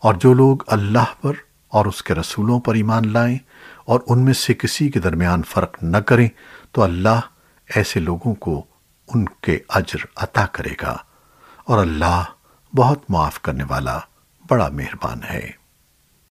اور جو لوگ اللہ پر اور اس کے رسولوں پر ایمان لائیں اور ان میں سے کسی کے درمیان فرق نہ کریں، تو اللہ ایسے لوگوں کو ان کے اجر عطا کرے گا۔ اور اللہ بہت معاف کرنے والا بڑا مہربان ہے۔